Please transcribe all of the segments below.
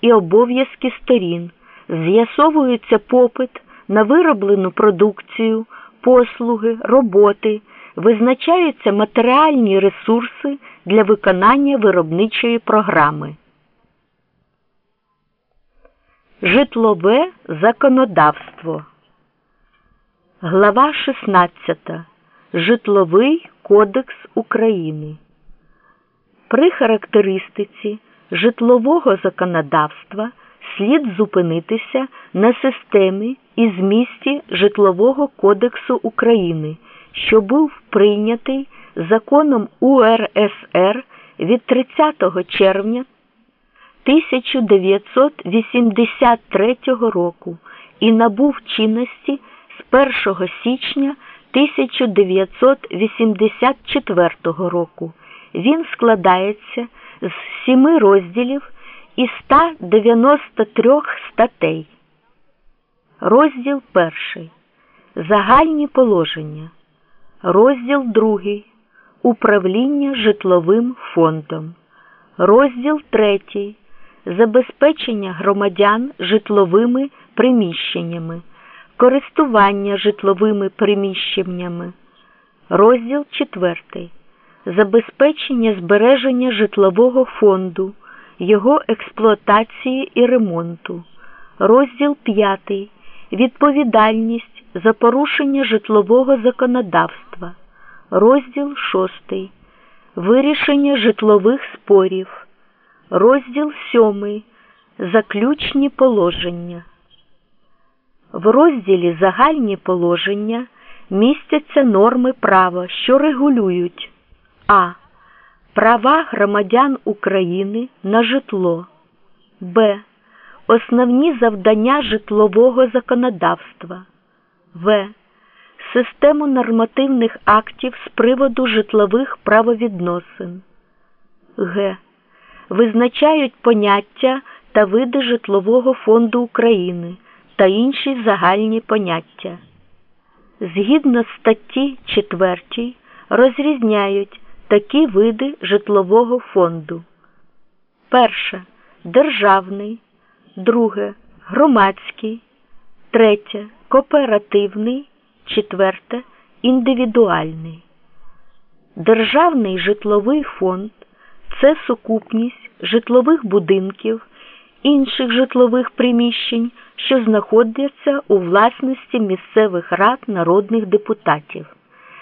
і обов'язки сторін, з'ясовується попит на вироблену продукцію, послуги, роботи, визначаються матеріальні ресурси для виконання виробничої програми. Житлове законодавство. Глава 16. Житловий кодекс України. При характеристиці житлового законодавства слід зупинитися на системі і змісті Житлового кодексу України, що був прийнятий законом УРСР від 30 червня 1983 року і набув чинності з 1 січня 1984 року. Він складається з сіми розділів і 193 статей. Розділ перший. Загальні положення. Розділ другий. Управління житловим фондом. Розділ третій. Забезпечення громадян житловими приміщеннями. Користування житловими приміщеннями. Розділ четвертий забезпечення збереження житлового фонду, його експлуатації і ремонту, розділ 5. Відповідальність за порушення житлового законодавства, розділ 6. Вирішення житлових спорів, розділ 7. Заключні положення. В розділі Загальні положення містяться норми права, що регулюють а. Права громадян України на житло. Б. Основні завдання житлового законодавства. В. Систему нормативних актів з приводу житлових правовідносин. Г. Визначають поняття та види житлового фонду України та інші загальні поняття. Згідно статті 4 розрізняють такі види житлового фонду. Перше державний, друге громадський, третє кооперативний, четверте індивідуальний. Державний житловий фонд це сукупність житлових будинків, інших житлових приміщень, що знаходяться у власності місцевих рад народних депутатів,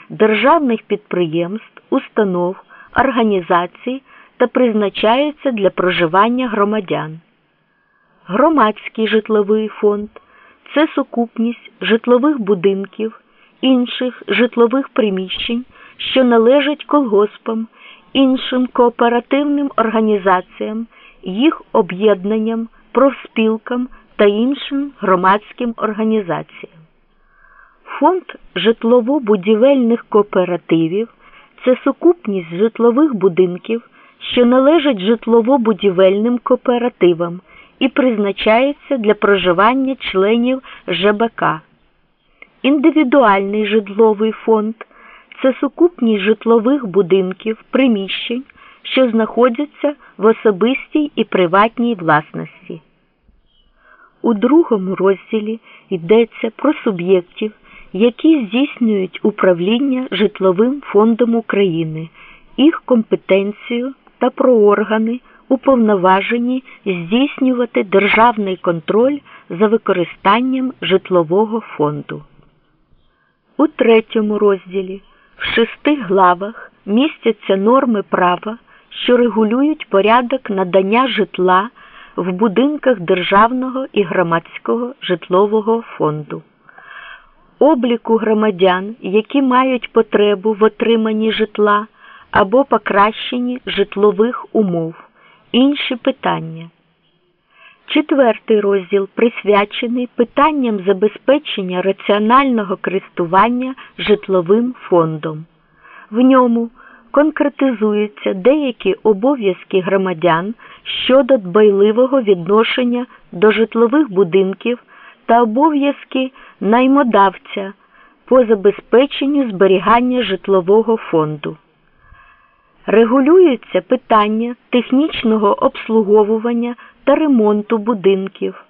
державних підприємств установ, організацій та призначаються для проживання громадян. Громадський житловий фонд це сукупність житлових будинків, інших житлових приміщень, що належать колгоспам, іншим кооперативним організаціям, їх об'єднанням, профспілкам та іншим громадським організаціям. Фонд житлово-будівельних кооперативів це сукупність житлових будинків, що належать житлово-будівельним кооперативам і призначається для проживання членів ЖБК. Індивідуальний житловий фонд це сукупність житлових будинків, приміщень, що знаходяться в особистій і приватній власності. У другому розділі йдеться про суб'єктів які здійснюють управління житловим фондом України, їх компетенцію та про органи, уповноважені здійснювати державний контроль за використанням житлового фонду. У третьому розділі в шести главах містяться норми права, що регулюють порядок надання житла в будинках державного і громадського житлового фонду обліку громадян, які мають потребу в отриманні житла або покращенні житлових умов, інші питання. Четвертий розділ присвячений питанням забезпечення раціонального користування житловим фондом. В ньому конкретизуються деякі обов'язки громадян щодо дбайливого відношення до житлових будинків та обов'язки наймодавця по забезпеченню зберігання житлового фонду. Регулюються питання технічного обслуговування та ремонту будинків,